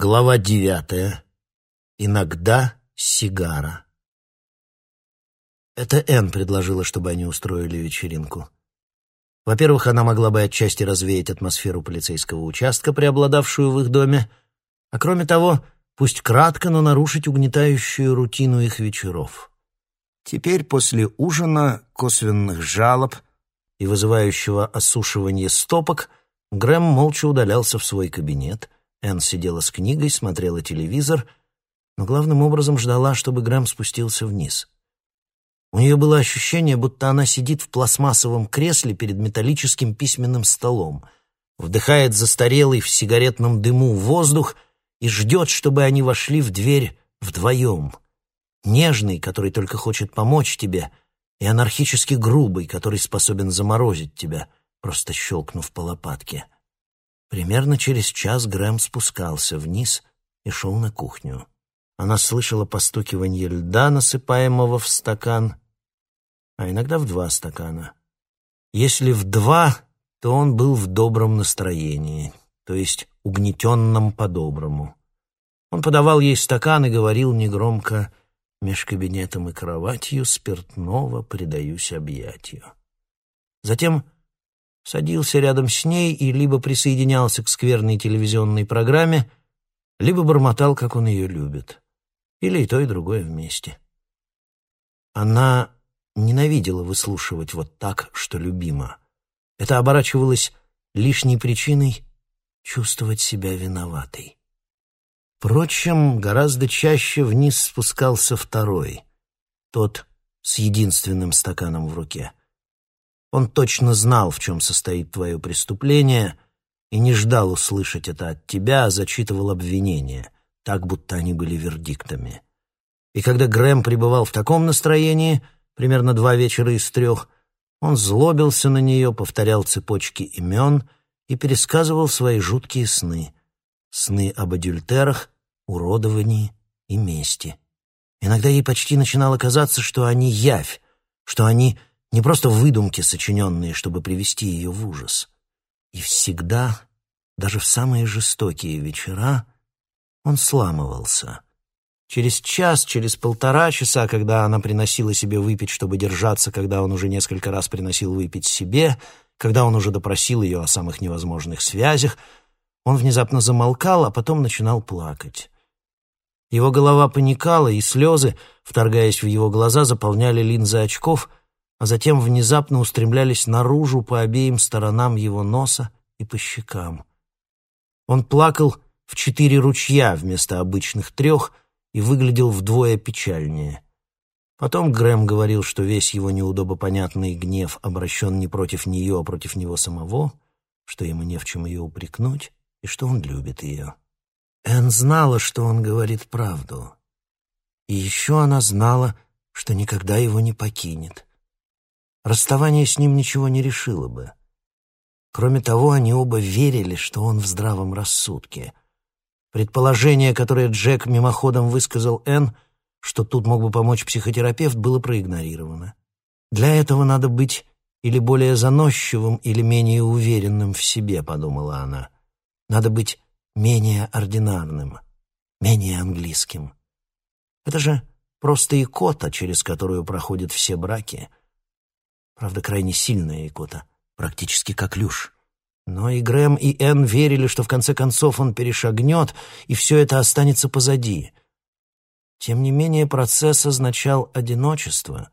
Глава девятая. Иногда сигара. Это Энн предложила, чтобы они устроили вечеринку. Во-первых, она могла бы отчасти развеять атмосферу полицейского участка, преобладавшую в их доме, а кроме того, пусть кратко, но нарушить угнетающую рутину их вечеров. Теперь, после ужина, косвенных жалоб и вызывающего осушивания стопок, Грэм молча удалялся в свой кабинет. Энн сидела с книгой, смотрела телевизор, но главным образом ждала, чтобы Грэм спустился вниз. У нее было ощущение, будто она сидит в пластмассовом кресле перед металлическим письменным столом, вдыхает застарелый в сигаретном дыму воздух и ждет, чтобы они вошли в дверь вдвоем. Нежный, который только хочет помочь тебе, и анархически грубый, который способен заморозить тебя, просто щелкнув по лопатке. Примерно через час Грэм спускался вниз и шел на кухню. Она слышала постукивание льда, насыпаемого в стакан, а иногда в два стакана. Если в два, то он был в добром настроении, то есть угнетенном по-доброму. Он подавал ей стакан и говорил негромко «Меж кабинетом и кроватью спиртного предаюсь объятию». Затем садился рядом с ней и либо присоединялся к скверной телевизионной программе, либо бормотал, как он ее любит. Или и то, и другое вместе. Она ненавидела выслушивать вот так, что любимо. Это оборачивалось лишней причиной чувствовать себя виноватой. Впрочем, гораздо чаще вниз спускался второй, тот с единственным стаканом в руке. Он точно знал, в чем состоит твое преступление, и не ждал услышать это от тебя, а зачитывал обвинения — так, будто они были вердиктами. И когда Грэм пребывал в таком настроении, примерно два вечера из трех, он злобился на нее, повторял цепочки имен и пересказывал свои жуткие сны. Сны об адюльтерах, уродовании и мести. Иногда ей почти начинало казаться, что они явь, что они не просто выдумки, сочиненные, чтобы привести ее в ужас. И всегда, даже в самые жестокие вечера, он сламывался. Через час, через полтора часа, когда она приносила себе выпить, чтобы держаться, когда он уже несколько раз приносил выпить себе, когда он уже допросил ее о самых невозможных связях, он внезапно замолкал, а потом начинал плакать. Его голова паникала, и слезы, вторгаясь в его глаза, заполняли линзы очков, а затем внезапно устремлялись наружу по обеим сторонам его носа и по щекам. Он плакал, в четыре ручья вместо обычных трех и выглядел вдвое печальнее. Потом Грэм говорил, что весь его неудобопонятный гнев обращен не против нее, а против него самого, что ему не в чем ее упрекнуть и что он любит ее. Энн знала, что он говорит правду. И еще она знала, что никогда его не покинет. Расставание с ним ничего не решило бы. Кроме того, они оба верили, что он в здравом рассудке — Предположение, которое Джек мимоходом высказал Энн, что тут мог бы помочь психотерапевт, было проигнорировано. Для этого надо быть или более заносчивым, или менее уверенным в себе, подумала она. Надо быть менее ординарным, менее английским. Это же просто икота, через которую проходят все браки. Правда, крайне сильная икота, практически как люш. Но и Грэм, и Энн верили, что в конце концов он перешагнет, и все это останется позади. Тем не менее, процесс означал одиночество.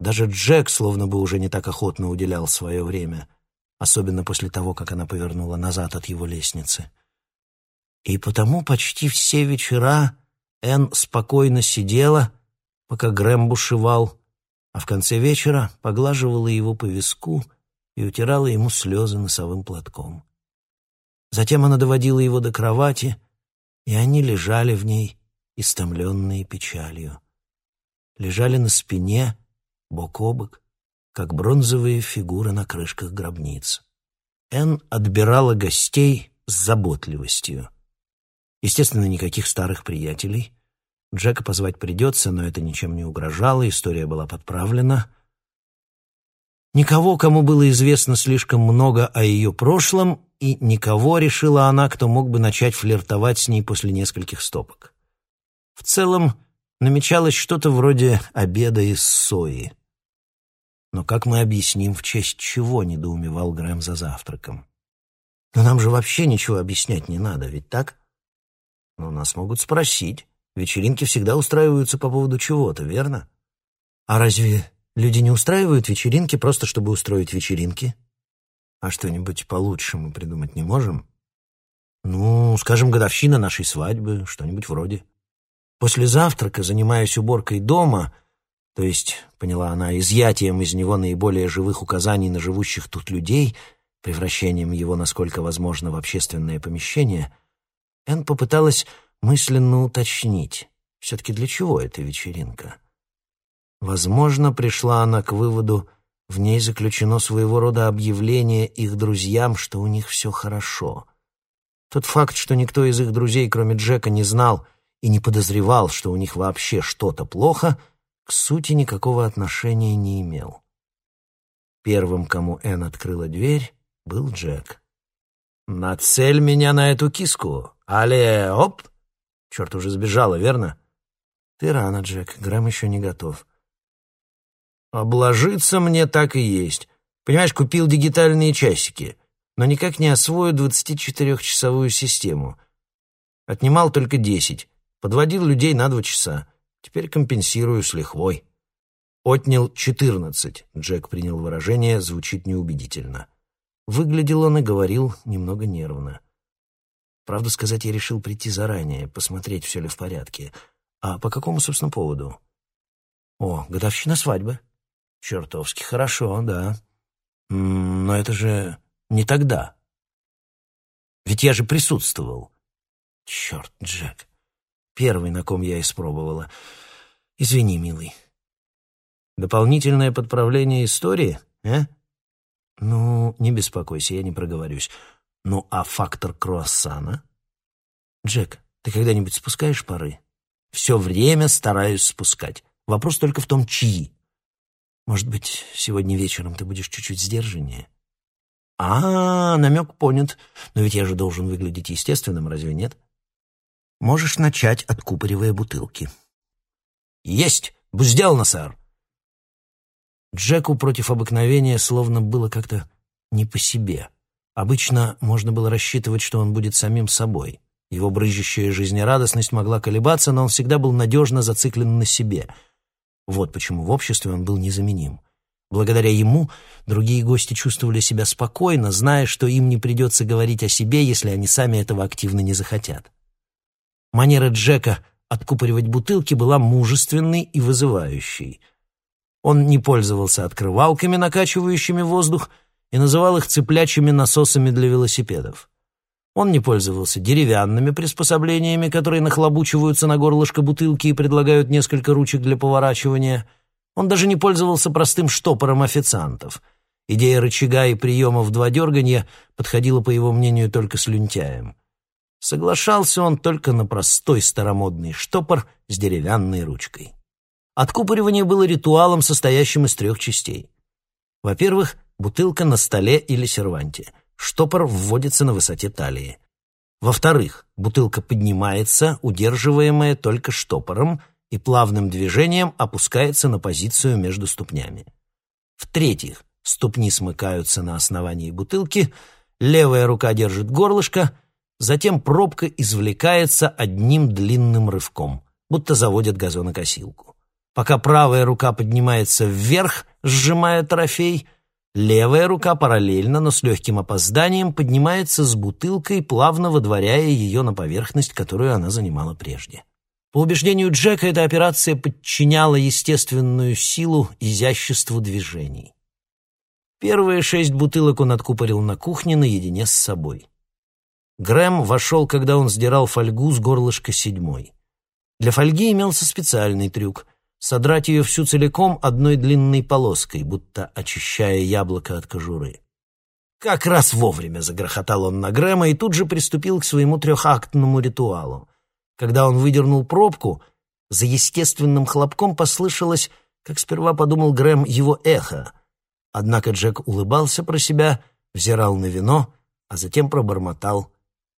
Даже Джек словно бы уже не так охотно уделял свое время, особенно после того, как она повернула назад от его лестницы. И потому почти все вечера Энн спокойно сидела, пока Грэм бушевал, а в конце вечера поглаживала его по виску — и утирала ему слезы носовым платком. Затем она доводила его до кровати, и они лежали в ней, истомленные печалью. Лежали на спине, бок о бок, как бронзовые фигуры на крышках гробниц. Энн отбирала гостей с заботливостью. Естественно, никаких старых приятелей. Джека позвать придется, но это ничем не угрожало, история была подправлена — Никого, кому было известно слишком много о ее прошлом, и никого, решила она, кто мог бы начать флиртовать с ней после нескольких стопок. В целом, намечалось что-то вроде обеда из сои. Но как мы объясним, в честь чего недоумевал Грэм за завтраком? Но нам же вообще ничего объяснять не надо, ведь так? Но нас могут спросить. Вечеринки всегда устраиваются по поводу чего-то, верно? А разве люди не устраивают вечеринки просто чтобы устроить вечеринки? А что-нибудь получше мы придумать не можем? Ну, скажем, годовщина нашей свадьбы, что-нибудь вроде. После завтрака, занимаясь уборкой дома, то есть, поняла она, изъятием из него наиболее живых указаний на живущих тут людей, превращением его, насколько возможно, в общественное помещение, Энн попыталась мысленно уточнить, все-таки для чего эта вечеринка. Возможно, пришла она к выводу, в ней заключено своего рода объявление их друзьям, что у них все хорошо. Тот факт, что никто из их друзей, кроме Джека, не знал и не подозревал, что у них вообще что-то плохо, к сути никакого отношения не имел. Первым, кому Энн открыла дверь, был Джек. «Нацель меня на эту киску! Але, оп!» Черт, уже сбежала, верно? «Ты рано, Джек, Грэм еще не готов». «Обложиться мне так и есть. Понимаешь, купил дигитальные часики, но никак не освою 24-часовую систему. Отнимал только 10. Подводил людей на два часа. Теперь компенсирую с лихвой. Отнял четырнадцать. Джек принял выражение, звучит неубедительно. Выглядел он и говорил немного нервно. Правду сказать, я решил прийти заранее, посмотреть, все ли в порядке. А по какому, собственно, поводу? О, годовщина свадьбы. Чертовски хорошо, да. Но это же не тогда. Ведь я же присутствовал. Черт, Джек. Первый, на ком я испробовала. Извини, милый. Дополнительное подправление истории, а? Ну, не беспокойся, я не проговорюсь. Ну, а фактор круассана? Джек, ты когда-нибудь спускаешь пары? Все время стараюсь спускать. Вопрос только в том, чьи. Может быть, сегодня вечером ты будешь чуть-чуть сдержаннее? А, намек понят. Но ведь я же должен выглядеть естественным, разве нет? Можешь начать, откупоривая бутылки. «Есть! Сделано, сэр!» Джеку против обыкновения словно было как-то не по себе. Обычно можно было рассчитывать, что он будет самим собой. Его брызжущая жизнерадостность могла колебаться, но он всегда был надежно зациклен на себе. Вот почему в обществе он был незаменим. Благодаря ему другие гости чувствовали себя спокойно, зная, что им не придется говорить о себе, если они сами этого активно не захотят. Манера Джека откупоривать бутылки была мужественной и вызывающей. Он не пользовался открывалками, накачивающими воздух, и называл их цыплячьими насосами для велосипедов. Он не пользовался деревянными приспособлениями, которые нахлобучиваются на горлышко бутылки и предлагают несколько ручек для поворачивания. Он даже не пользовался простым штопором официантов. Идея рычага и приема в два дерганья подходила, по его мнению, только слюнтяем. Соглашался он только на простой старомодный штопор с деревянной ручкой. Откупоривание было ритуалом, состоящим из трех частей. Во-первых, бутылка на столе или серванте. Штопор вводится на высоте талии. Во-вторых, бутылка поднимается, удерживаемая только штопором, и плавным движением опускается на позицию между ступнями. В-третьих, ступни смыкаются на основании бутылки, левая рука держит горлышко, Затем пробка извлекается одним длинным рывком, будто заводят газонокосилку. Пока правая рука поднимается вверх, сжимая трофей, левая рука параллельно, но с легким опозданием поднимается с бутылкой, плавно выдворяя ее на поверхность, которую она занимала прежде. По убеждению Джека, эта операция подчиняла естественную силу изяществу движений. Первые шесть бутылок он откупорил на кухне наедине с собой. Грэм вошел, когда он сдирал фольгу с горлышка седьмой. Для фольги имелся специальный трюк — содрать ее всю целиком одной длинной полоской, будто очищая яблоко от кожуры. Как раз вовремя загрохотал он на Грэма и тут же приступил к своему трехактному ритуалу. Когда он выдернул пробку, за естественным хлопком послышалось, как сперва подумал Грэм, его эхо. Однако Джек улыбался про себя, взирал на вино — а затем пробормотал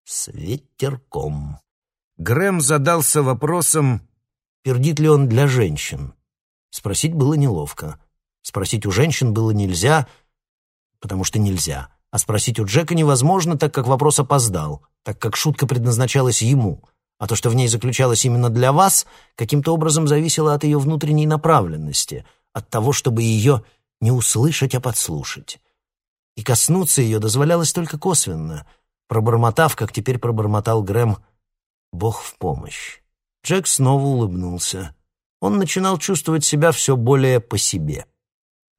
«с ветерком». Грэм задался вопросом, пердит ли он для женщин. Спросить было неловко. Спросить у женщин было нельзя, потому что нельзя. А спросить у Джека невозможно, так как вопрос опоздал, так как шутка предназначалась ему. А то, что в ней заключалось именно для вас, каким-то образом зависело от ее внутренней направленности, от того, чтобы ее не услышать, а подслушать. И коснуться ее дозволялось только косвенно, пробормотав, как теперь пробормотал Грэм, «Бог в помощь». Джек снова улыбнулся. Он начинал чувствовать себя все более по себе.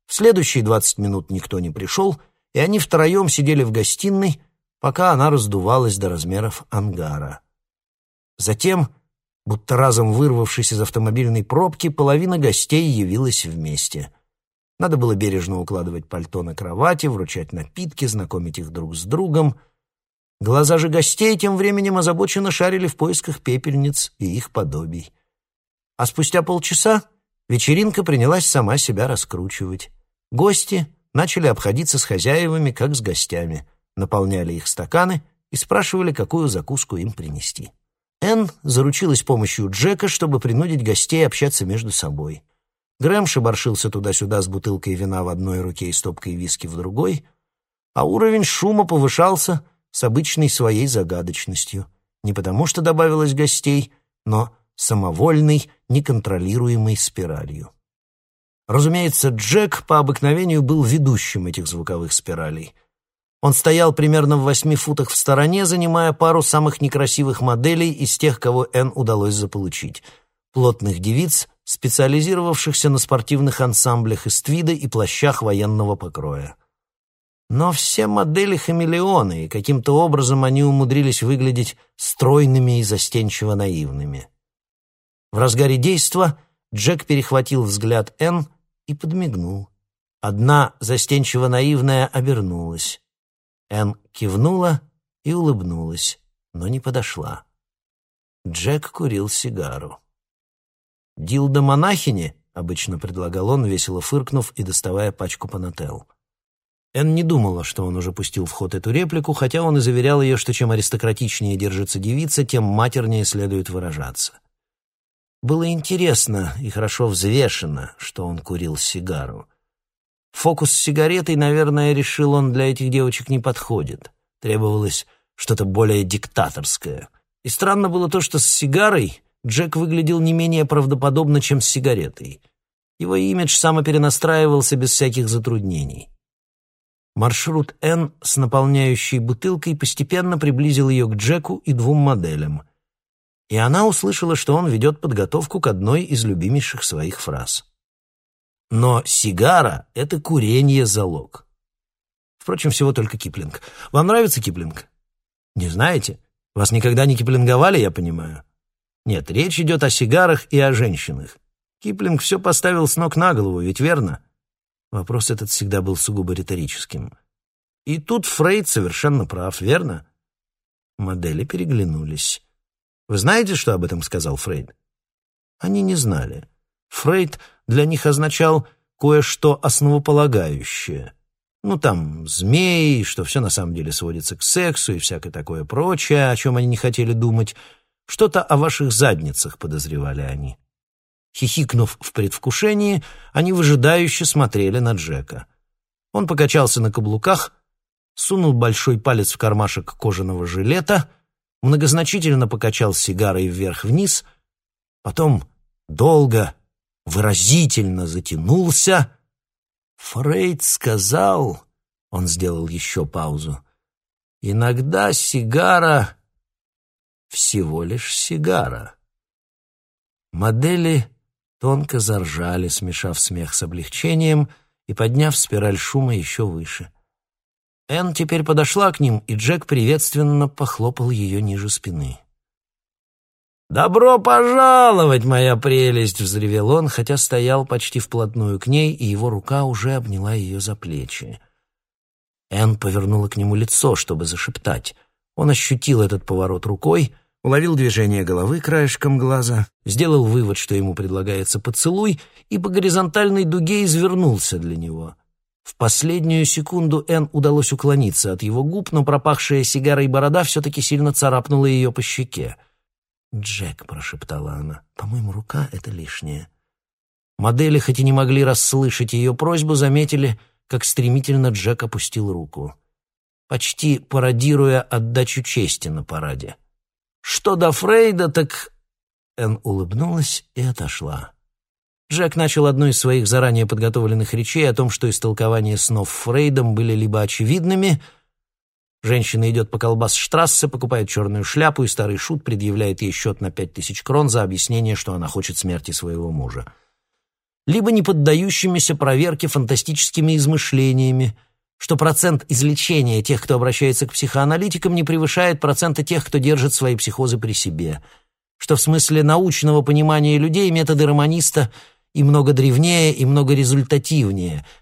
В следующие двадцать минут никто не пришел, и они втроем сидели в гостиной, пока она раздувалась до размеров ангара. Затем, будто разом вырвавшись из автомобильной пробки, половина гостей явилась вместе. Надо было бережно укладывать пальто на кровати, вручать напитки, знакомить их друг с другом. Глаза же гостей тем временем озабоченно шарили в поисках пепельниц и их подобий. А спустя полчаса вечеринка принялась сама себя раскручивать. Гости начали обходиться с хозяевами, как с гостями, наполняли их стаканы и спрашивали, какую закуску им принести. Энн заручилась помощью Джека, чтобы принудить гостей общаться между собой. Грэм шебаршился туда-сюда с бутылкой вина в одной руке и стопкой виски в другой, а уровень шума повышался с обычной своей загадочностью. Не потому что добавилось гостей, но самовольной, неконтролируемой спиралью. Разумеется, Джек по обыкновению был ведущим этих звуковых спиралей. Он стоял примерно в восьми футах в стороне, занимая пару самых некрасивых моделей из тех, кого Энн удалось заполучить. Плотных девиц, специализировавшихся на спортивных ансамблях из твида и плащах военного покроя. Но все модели хамелеоны, и каким-то образом они умудрились выглядеть стройными и застенчиво наивными. В разгаре действа Джек перехватил взгляд Энн и подмигнул. Одна застенчиво наивная обернулась. Энн кивнула и улыбнулась, но не подошла. Джек курил сигару. «Дилда монахини?» — обычно предлагал он, весело фыркнув и доставая пачку панател. Энн не думала, что он уже пустил в ход эту реплику, хотя он и заверял ее, что чем аристократичнее держится девица, тем матернее следует выражаться. Было интересно и хорошо взвешено, что он курил сигару. Фокус с сигаретой, наверное, решил он, для этих девочек не подходит. Требовалось что-то более диктаторское. И странно было то, что с сигарой Джек выглядел не менее правдоподобно, чем с сигаретой. Его имидж самоперенастраивался без всяких затруднений. Маршрут N с наполняющей бутылкой постепенно приблизил ее к Джеку и двум моделям — и она услышала, что он ведет подготовку к одной из любимейших своих фраз. Но сигара — это курение залог. Впрочем, всего только Киплинг. Вам нравится Киплинг? Не знаете? Вас никогда не киплинговали, я понимаю? Нет, речь идет о сигарах и о женщинах. Киплинг все поставил с ног на голову, ведь верно? Вопрос этот всегда был сугубо риторическим. И тут Фрейд совершенно прав, верно? Модели переглянулись. Вы знаете, что об этом сказал Фрейд? Они не знали. Фрейд для них означал кое-что основополагающее. Ну, там, змеи, что все на самом деле сводится к сексу и всякое такое прочее, о чем они не хотели думать. Что-то о ваших задницах, подозревали они. Хихикнув в предвкушении, они выжидающе смотрели на Джека. Он покачался на каблуках, сунул большой палец в кармашек кожаного жилета многозначительно покачал сигарой вверх-вниз, потом долго, выразительно затянулся. Фрейд сказал, он сделал еще паузу, иногда сигара всего лишь сигара. Модели тонко заржали, смешав смех с облегчением и подняв спираль шума еще выше. Энн теперь подошла к ним, и Джек приветственно похлопал ее ниже спины. «Добро пожаловать, моя прелесть!» — взревел он, хотя стоял почти вплотную к ней, и его рука уже обняла ее за плечи. Энн повернула к нему лицо, чтобы зашептать. Он ощутил этот поворот рукой, уловил движение головы краешком глаза, сделал вывод, что ему предлагается поцелуй, и по горизонтальной дуге извернулся для него — В последнюю секунду Энн удалось уклониться от его губ, но пропахшая сигарой борода все-таки сильно царапнула ее по щеке. «Джек», — прошептала она, — «по-моему, рука — это лишнее». Модели, хоть и не могли расслышать ее просьбу, заметили, как стремительно Джек опустил руку, почти пародируя отдачу чести на параде. «Что до Фрейда, так...» Энн улыбнулась и отошла. Джек начал одну из своих заранее подготовленных речей о том, что истолкования снов Фрейдом были либо очевидными — Женщина идет по колбас-штрассе, покупает черную шляпу, и старый шут предъявляет ей счет на пять тысяч крон за объяснение, что она хочет смерти своего мужа. Либо не поддающимися проверке фантастическими измышлениями, что процент излечения тех, кто обращается к психоаналитикам, не превышает процента тех, кто держит свои психозы при себе, что в смысле научного понимания людей методы романиста и много древнее, и много результативнее —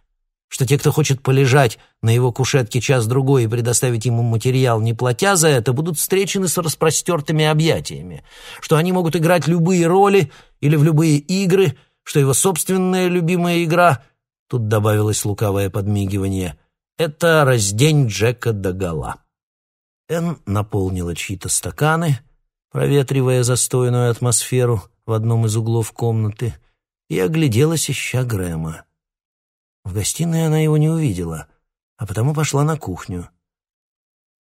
что те, кто хочет полежать на его кушетке час-другой и предоставить ему материал, не платя за это, будут встречены с распростертыми объятиями, что они могут играть любые роли или в любые игры, что его собственная любимая игра, тут добавилось лукавое подмигивание, это раздень Джека догола. Энн наполнила чьи-то стаканы, проветривая застойную атмосферу в одном из углов комнаты, и огляделась, ища Грэма. В гостиной она его не увидела, а потому пошла на кухню.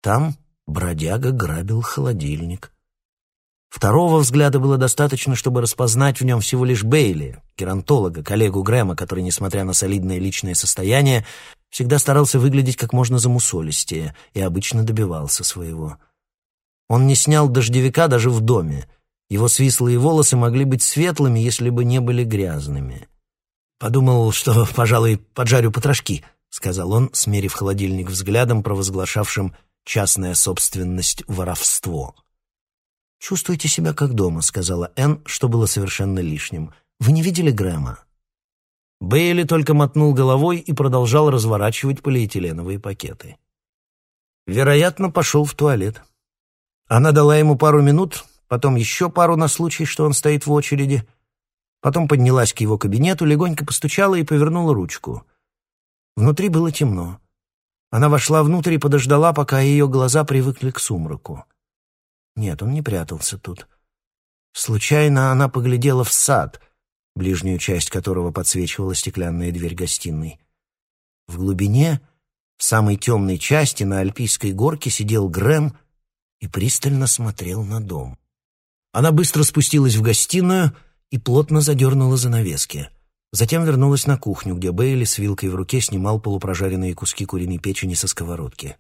Там бродяга грабил холодильник. Второго взгляда было достаточно, чтобы распознать в нем всего лишь Бейли, геронтолога, коллегу Грэма, который, несмотря на солидное личное состояние, всегда старался выглядеть как можно замусолистее и обычно добивался своего. Он не снял дождевика даже в доме. Его свислые волосы могли быть светлыми, если бы не были грязными. «Подумал, что, пожалуй, поджарю потрошки», — сказал он, смерив холодильник взглядом, провозглашавшим частная собственность воровство. «Чувствуйте себя как дома», — сказала Энн, что было совершенно лишним. «Вы не видели Грэма?» Бейли только мотнул головой и продолжал разворачивать полиэтиленовые пакеты. Вероятно, пошел в туалет. Она дала ему пару минут, потом еще пару на случай, что он стоит в очереди, Потом поднялась к его кабинету, легонько постучала и повернула ручку. Внутри было темно. Она вошла внутрь и подождала, пока ее глаза привыкли к сумраку. Нет, он не прятался тут. Случайно она поглядела в сад, ближнюю часть которого подсвечивала стеклянная дверь гостиной. В глубине, в самой темной части, на альпийской горке сидел Грэм и пристально смотрел на дом. Она быстро спустилась в гостиную — и плотно задернула занавески. Затем вернулась на кухню, где Бейли с вилкой в руке снимал полупрожаренные куски куриной печени со сковородки.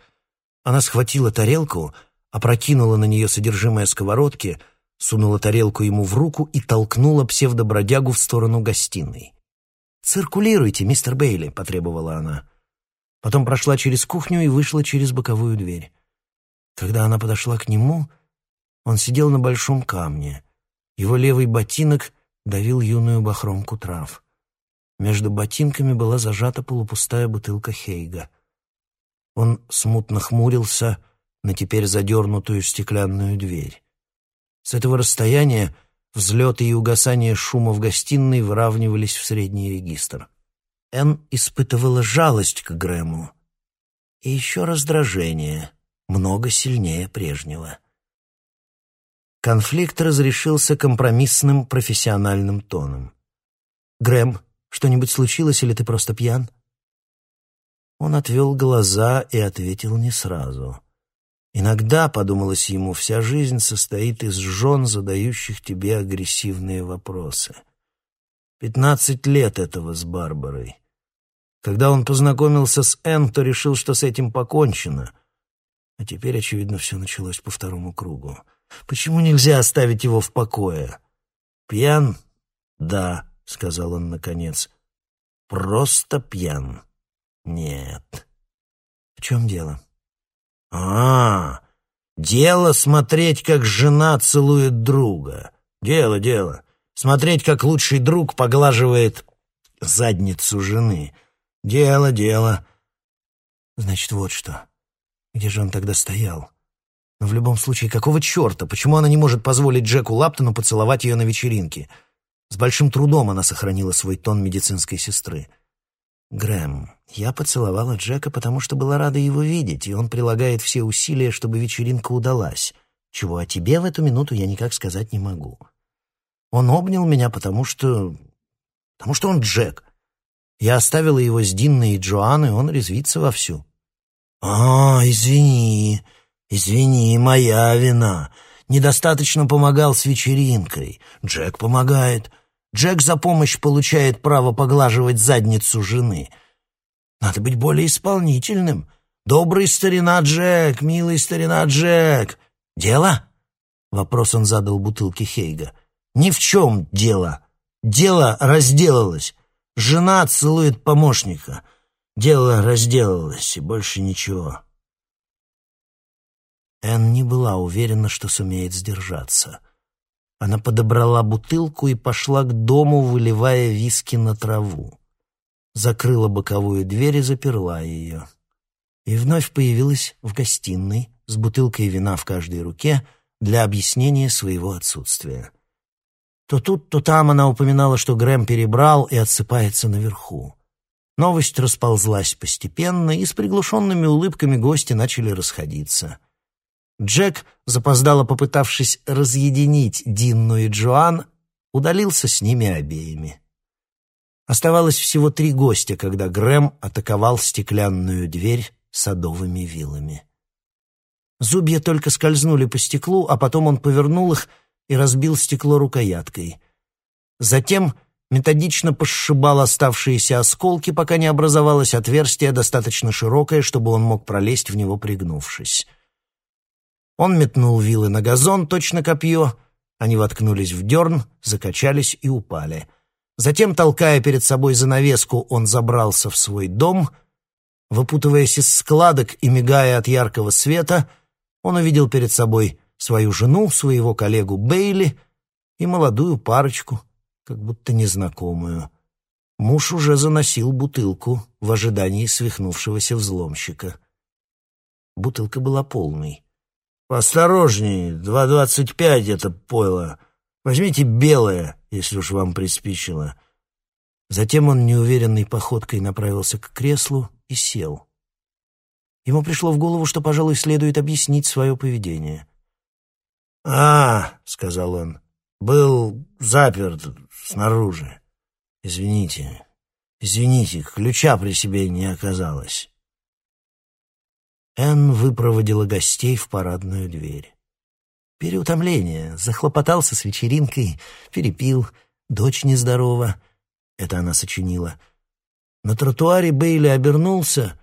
Она схватила тарелку, опрокинула на нее содержимое сковородки, сунула тарелку ему в руку и толкнула псевдобродягу в сторону гостиной. «Циркулируйте, мистер Бейли», — потребовала она. Потом прошла через кухню и вышла через боковую дверь. Когда она подошла к нему, он сидел на большом камне. Его левый ботинок давил юную бахромку трав. Между ботинками была зажата полупустая бутылка Хейга. Он смутно хмурился на теперь задернутую стеклянную дверь. С этого расстояния взлеты и угасание шума в гостиной выравнивались в средний регистр. Энн испытывала жалость к Грэму и еще раздражение, много сильнее прежнего. Конфликт разрешился компромиссным профессиональным тоном. «Грэм, что-нибудь случилось или ты просто пьян?» Он отвел глаза и ответил не сразу. Иногда, подумалось ему, вся жизнь состоит из жен, задающих тебе агрессивные вопросы. Пятнадцать лет этого с Барбарой. Когда он познакомился с Энн, то решил, что с этим покончено. А теперь, очевидно, все началось по второму кругу. Почему нельзя оставить его в покое? Пьян? Да, сказал он наконец. Просто пьян. Нет. В чем дело? А, дело смотреть, как жена целует друга. Дело, дело. Смотреть, как лучший друг поглаживает задницу жены. Дело, дело. Значит, вот что. Где же он тогда стоял? Но в любом случае, какого черта? Почему она не может позволить Джеку Лаптону поцеловать ее на вечеринке? С большим трудом она сохранила свой тон медицинской сестры. Грэм, я поцеловала Джека, потому что была рада его видеть, и он прилагает все усилия, чтобы вечеринка удалась, чего о тебе в эту минуту я никак сказать не могу. Он обнял меня, потому что... потому что он Джек. Я оставила его с Динной и Джоанной, он резвится вовсю. «А, извини, извини, моя вина. Недостаточно помогал с вечеринкой. Джек помогает. Джек за помощь получает право поглаживать задницу жены. Надо быть более исполнительным. Добрый старина Джек, милый старина Джек. Дело? Вопрос он задал бутылке Хейга. Ни в чем дело. Дело разделалось. Жена целует помощника. Дело разделалось, и больше ничего. Энн не была уверена, что сумеет сдержаться. Она подобрала бутылку и пошла к дому, выливая виски на траву. Закрыла боковую дверь и заперла ее. И вновь появилась в гостиной с бутылкой вина в каждой руке для объяснения своего отсутствия. То тут, то там она упоминала, что Грэм перебрал и отсыпается наверху. Новость расползлась постепенно, и с приглушенными улыбками гости начали расходиться. Джек, запоздало попытавшись разъединить Динну и Джоан, удалился с ними обеими. Оставалось всего три гостя, когда Грэм атаковал стеклянную дверь садовыми вилами. Зубья только скользнули по стеклу, а потом он повернул их и разбил стекло рукояткой. Затем методично пошибал оставшиеся осколки, пока не образовалось отверстие достаточно широкое, чтобы он мог пролезть в него, пригнувшись. Он метнул вилы на газон, точно копье. Они воткнулись в дерн, закачались и упали. Затем, толкая перед собой занавеску, он забрался в свой дом. Выпутываясь из складок и мигая от яркого света, он увидел перед собой свою жену, своего коллегу Бейли и молодую парочку, как будто незнакомую. Муж уже заносил бутылку в ожидании свихнувшегося взломщика. Бутылка была полной. «Осторожней, два двадцать пять это пойло. Возьмите белое, если уж вам приспичило». Затем он неуверенной походкой направился к креслу и сел. Ему пришло в голову, что, пожалуй, следует объяснить свое поведение. «А, — сказал он, — был заперт снаружи. Извините, извините, ключа при себе не оказалось». Энн выпроводила гостей в парадную дверь. Переутомление, захлопотался с вечеринкой, перепил, дочь нездорова. Это она сочинила. На тротуаре Бейли обернулся,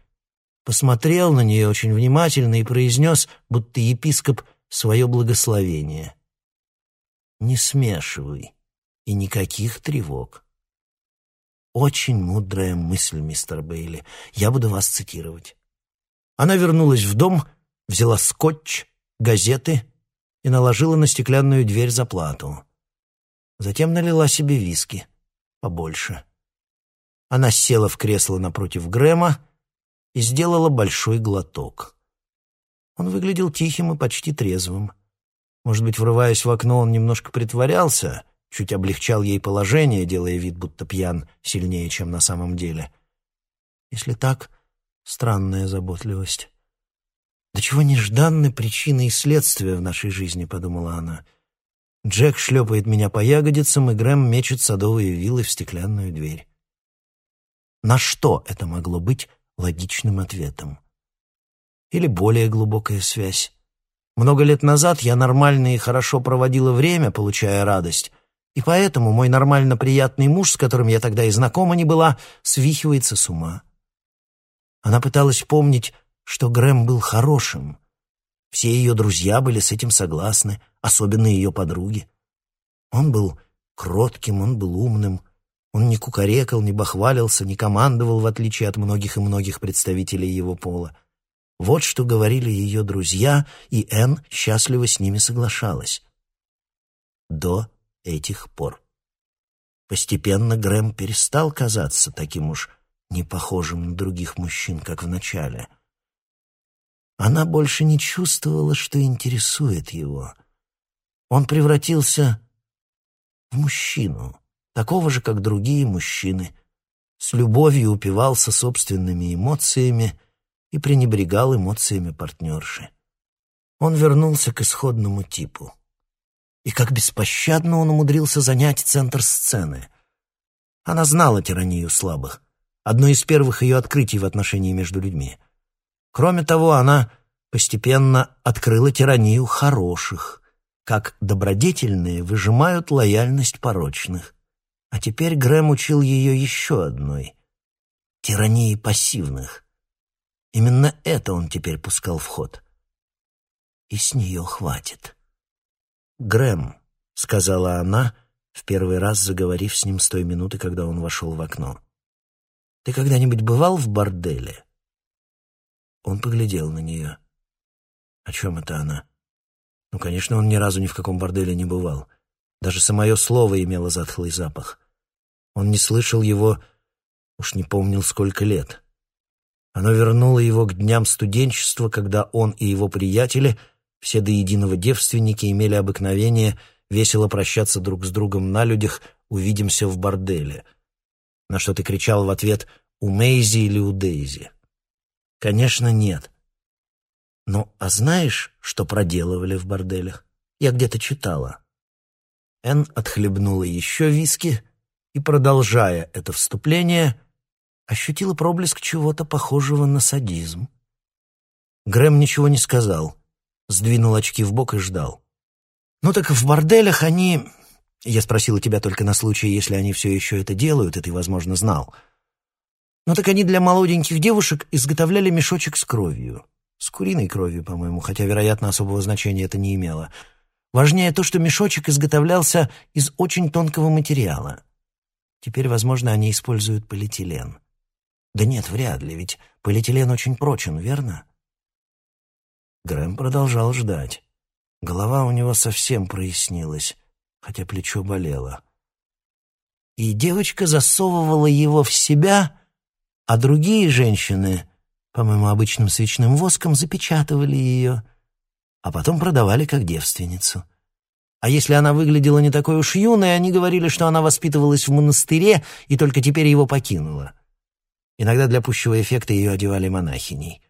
посмотрел на нее очень внимательно и произнес, будто епископ — свое благословение. Не смешивай и никаких тревог. Очень мудрая мысль, мистер Бейли. Я буду вас цитировать. Она вернулась в дом, взяла скотч, газеты и наложила на стеклянную дверь заплату. Затем налила себе виски, побольше. Она села в кресло напротив Грэма и сделала большой глоток. Он выглядел тихим и почти трезвым. Может быть, врываясь в окно, он немножко притворялся, чуть облегчал ей положение, делая вид, будто пьян сильнее, чем на самом деле. Если так, странная заботливость. «Да чего нежданны причины и следствия в нашей жизни», — подумала она. Джек шлепает меня по ягодицам, и Грэм мечет садовые вилы в стеклянную дверь. На что это могло быть логичным ответом? или более глубокая связь. Много лет назад я нормально и хорошо проводила время, получая радость, и поэтому мой нормально приятный муж, с которым я тогда и знакома не была, свихивается с ума. Она пыталась помнить, что Грэм был хорошим. Все ее друзья были с этим согласны, особенно ее подруги. Он был кротким, он был умным, он не кукарекал, не бахвалился, не командовал, в отличие от многих и многих представителей его пола. Вот что говорили ее друзья, и Энн счастливо с ними соглашалась. До этих пор. Постепенно Грэм перестал казаться таким уж непохожим на других мужчин, как в начале. Она больше не чувствовала, что интересует его. Он превратился в мужчину, такого же, как другие мужчины, с любовью упивался собственными эмоциями и пренебрегал эмоциями партнерши. Он вернулся к исходному типу. И как беспощадно он умудрился занять центр сцены. Она знала тиранию слабых, одно из первых ее открытий в отношении между людьми. Кроме того, она постепенно открыла тиранию хороших, как добродетельные выжимают лояльность порочных. А теперь Грэм учил ее еще одной — тирании пассивных. Именно это он теперь пускал в ход. И с нее хватит. «Грэм», — сказала она, в первый раз заговорив с ним с той минуты, когда он вошел в окно. «Ты когда-нибудь бывал в борделе?» Он поглядел на нее. О чем это она? Ну, конечно, он ни разу ни в каком борделе не бывал. Даже самое слово имело затхлый запах. Он не слышал его, уж не помнил, сколько лет. Оно вернуло его к дням студенчества, когда он и его приятели, все до единого девственники, имели обыкновение весело прощаться друг с другом на людях «увидимся в борделе», на что ты кричал в ответ «у Мейзи или у Дейзи». Конечно, нет. Ну, а знаешь, что проделывали в борделях? Я где-то читала. Эн отхлебнула еще виски и, продолжая это вступление, ощутила проблеск чего-то похожего на садизм. Грэм ничего не сказал, сдвинул очки в бок и ждал. «Ну так в борделях они...» Я спросила тебя только на случай, если они все еще это делают, и ты, возможно, знал. «Ну так они для молоденьких девушек изготовляли мешочек с кровью. С куриной кровью, по-моему, хотя, вероятно, особого значения это не имело. Важнее то, что мешочек изготовлялся из очень тонкого материала. Теперь, возможно, они используют полиэтилен. Да нет, вряд ли, ведь полиэтилен очень прочен, верно? Грэм продолжал ждать. Голова у него совсем прояснилась, хотя плечо болело. И девочка засовывала его в себя, а другие женщины, по-моему, обычным свечным воском, запечатывали ее, а потом продавали как девственницу. А если она выглядела не такой уж юной, они говорили, что она воспитывалась в монастыре и только теперь его покинула. Иногда для пущего эффекта ее одевали монахиней.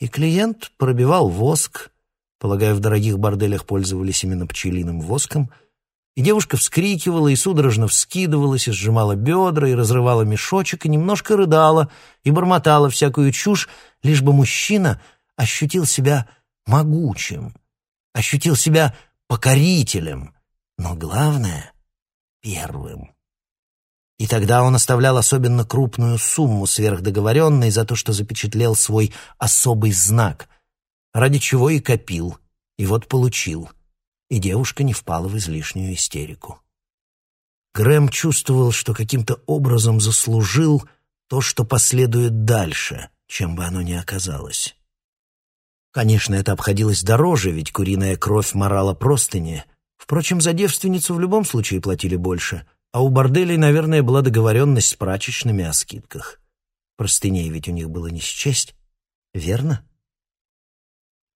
И клиент пробивал воск, полагаю, в дорогих борделях пользовались именно пчелиным воском, и девушка вскрикивала и судорожно вскидывалась, и сжимала бедра, и разрывала мешочек, и немножко рыдала, и бормотала всякую чушь, лишь бы мужчина ощутил себя могучим, ощутил себя покорителем, но главное — первым. И тогда он оставлял особенно крупную сумму сверхдоговоренной за то, что запечатлел свой особый знак, ради чего и копил, и вот получил. И девушка не впала в излишнюю истерику. Грэм чувствовал, что каким-то образом заслужил то, что последует дальше, чем бы оно ни оказалось. Конечно, это обходилось дороже, ведь куриная кровь морала простыни. Впрочем, за девственницу в любом случае платили больше, а у борделей, наверное, была договоренность с прачечными о скидках. Простыней ведь у них было не счесть, верно?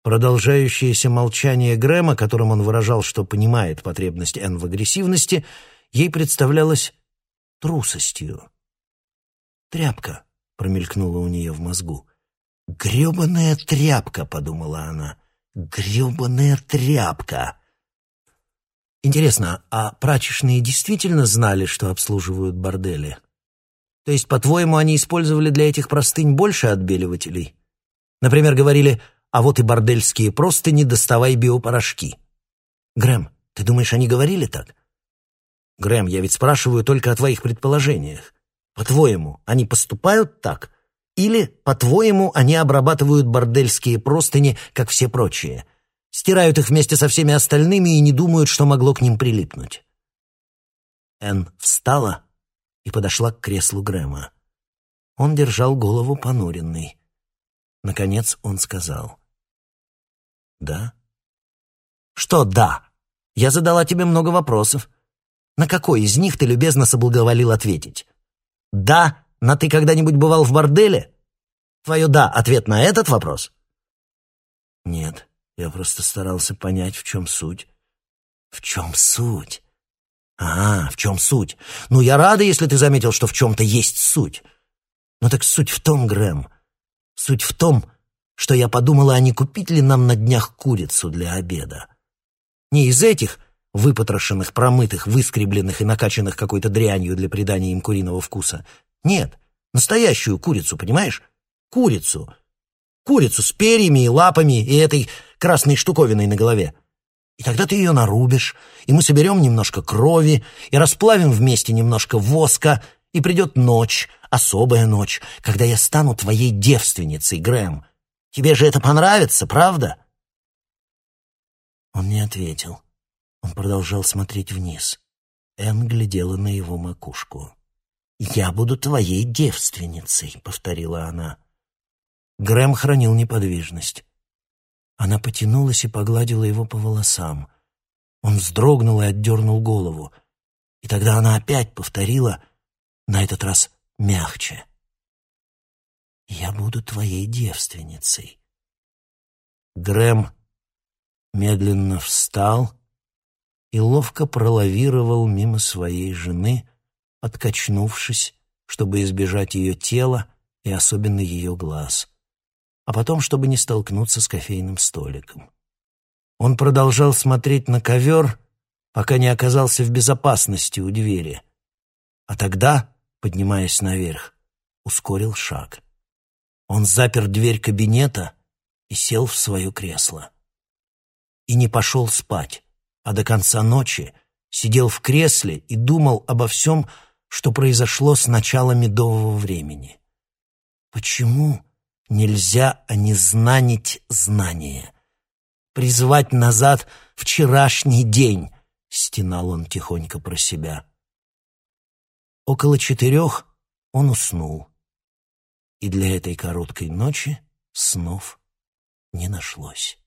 Продолжающееся молчание Грэма, которым он выражал, что понимает потребность Энн в агрессивности, ей представлялось трусостью. «Тряпка», — промелькнула у нее в мозгу. «Гребаная тряпка», — подумала она. «Гребаная тряпка». Интересно, а прачечные действительно знали, что обслуживают бордели? То есть, по-твоему, они использовали для этих простынь больше отбеливателей? Например, говорили, а вот и бордельские простыни, доставай биопорошки. Грэм, ты думаешь, они говорили так? Грэм, я ведь спрашиваю только о твоих предположениях. По-твоему, они поступают так? Или, по-твоему, они обрабатывают бордельские простыни, как все прочие? Стирают их вместе со всеми остальными и не думают, что могло к ним прилипнуть. Энн встала и подошла к креслу Грэма. Он держал голову понуренный. Наконец он сказал. «Да?» «Что «да»? Я задала тебе много вопросов. На какой из них ты любезно соблаговолил ответить? Да но ты когда-нибудь бывал в борделе? Твое «да» — ответ на этот вопрос? Нет, я просто старался понять, в чем суть. В чем суть? А, в чем суть? Ну, я рада, если ты заметил, что в чем-то есть суть. Но так суть в том, Грэм, суть в том, что я подумала, а не купить ли нам на днях курицу для обеда. Не из этих выпотрошенных, промытых, выскребленных и накачанных какой-то дрянью для придания им куриного вкуса. Нет, настоящую курицу, понимаешь? Курицу. Курицу с перьями и лапами и этой красной штуковиной на голове. И тогда ты ее нарубишь, и мы соберем немножко крови, и расплавим вместе немножко воска, и придет ночь, особая ночь, когда я стану твоей девственницей, Грэм. Тебе же это понравится, правда?» Он не ответил. Он продолжал смотреть вниз. Энн глядела на его макушку. «Я буду твоей девственницей», — повторила она. Грэм хранил неподвижность. Она потянулась и погладила его по волосам. Он вздрогнул и отдернул голову. И тогда она опять повторила, на этот раз мягче. «Я буду твоей девственницей». Грэм медленно встал и ловко пролавировал мимо своей жены, откачнувшись, чтобы избежать ее тела и особенно ее глаз, а потом, чтобы не столкнуться с кофейным столиком. Он продолжал смотреть на ковер, пока не оказался в безопасности у двери, а тогда, поднимаясь наверх, ускорил шаг. Он запер дверь кабинета и сел в свое кресло. И не пошел спать а до конца ночи сидел в кресле и думал обо всем, что произошло с начала медового времени. Почему нельзя онизнанить знание? Призвать назад вчерашний день, стенал он тихонько про себя. Около четырех он уснул, и для этой короткой ночи снов не нашлось.